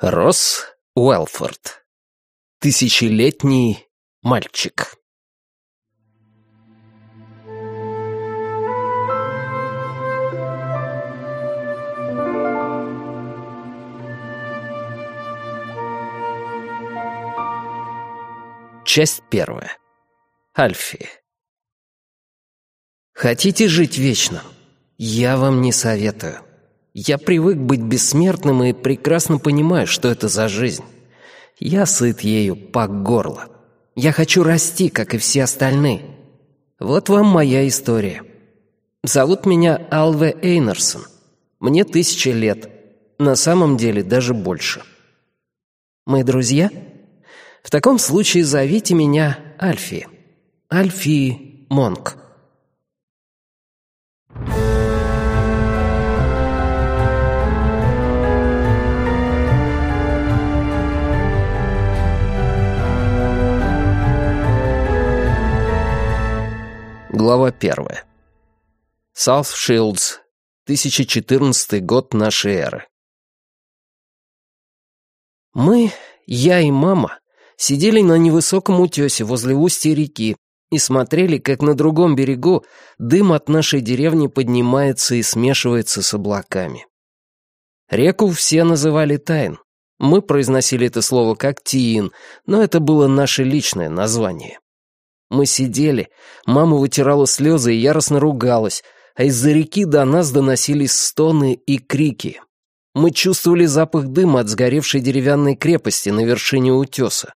Росс Уэлфорд. Тысячелетний мальчик. Часть первая. Альфи. Хотите жить вечно? Я вам не советую. Я привык быть бессмертным и прекрасно понимаю, что это за жизнь. Я сыт ею по горло. Я хочу расти, как и все остальные. Вот вам моя история. Зовут меня Алве Эйнерсон. Мне тысяча лет. На самом деле даже больше. Мы друзья? В таком случае зовите меня Альфи. Альфи Монк. Глава первая. Саутшилдс, 1014 год нашей эры. Мы, я и мама, сидели на невысоком утесе возле устья реки и смотрели, как на другом берегу дым от нашей деревни поднимается и смешивается с облаками. Реку все называли Тайн. Мы произносили это слово как Тиин, но это было наше личное название. Мы сидели, мама вытирала слезы и яростно ругалась, а из-за реки до нас доносились стоны и крики. Мы чувствовали запах дыма от сгоревшей деревянной крепости на вершине утеса.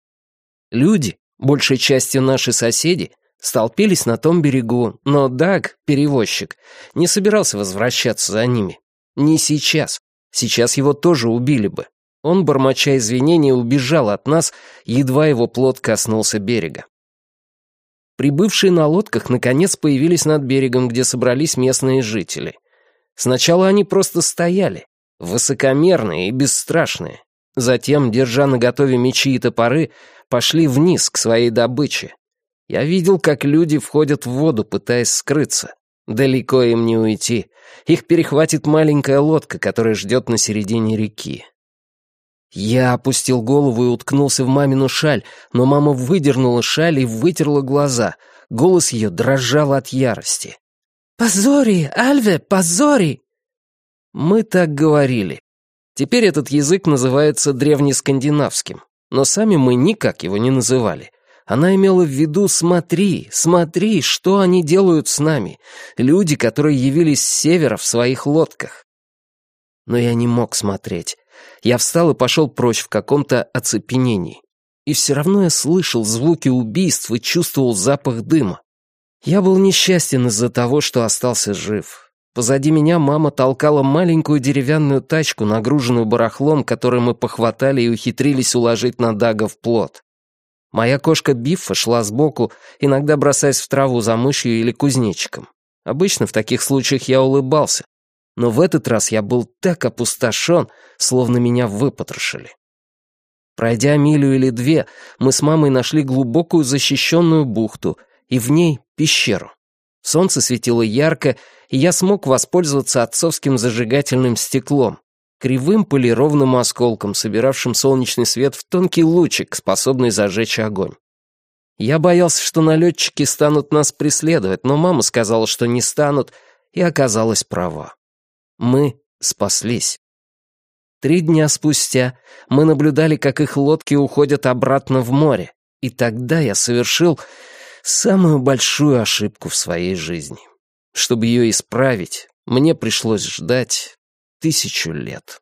Люди, большей частью наши соседи, столпились на том берегу, но Даг, перевозчик, не собирался возвращаться за ними. Не сейчас. Сейчас его тоже убили бы. Он, бормоча извинения, убежал от нас, едва его плод коснулся берега. Прибывшие на лодках наконец появились над берегом, где собрались местные жители. Сначала они просто стояли, высокомерные и бесстрашные. Затем, держа наготове мечи и топоры, пошли вниз к своей добыче. Я видел, как люди входят в воду, пытаясь скрыться. Далеко им не уйти. Их перехватит маленькая лодка, которая ждет на середине реки. Я опустил голову и уткнулся в мамину шаль, но мама выдернула шаль и вытерла глаза. Голос ее дрожал от ярости. «Позори, Альве, позори!» Мы так говорили. Теперь этот язык называется древнескандинавским, но сами мы никак его не называли. Она имела в виду «смотри, смотри, что они делают с нами, люди, которые явились с севера в своих лодках». Но я не мог смотреть. Я встал и пошел прочь в каком-то оцепенении. И все равно я слышал звуки убийств и чувствовал запах дыма. Я был несчастен из-за того, что остался жив. Позади меня мама толкала маленькую деревянную тачку, нагруженную барахлом, который мы похватали и ухитрились уложить на Дага в плот. Моя кошка Биффа шла сбоку, иногда бросаясь в траву за мышью или кузнечиком. Обычно в таких случаях я улыбался, но в этот раз я был так опустошен, словно меня выпотрошили. Пройдя милю или две, мы с мамой нашли глубокую защищенную бухту и в ней пещеру. Солнце светило ярко, и я смог воспользоваться отцовским зажигательным стеклом, кривым полированным осколком, собиравшим солнечный свет в тонкий лучик, способный зажечь огонь. Я боялся, что налетчики станут нас преследовать, но мама сказала, что не станут, и оказалась права. Мы спаслись. Три дня спустя мы наблюдали, как их лодки уходят обратно в море, и тогда я совершил самую большую ошибку в своей жизни. Чтобы ее исправить, мне пришлось ждать тысячу лет.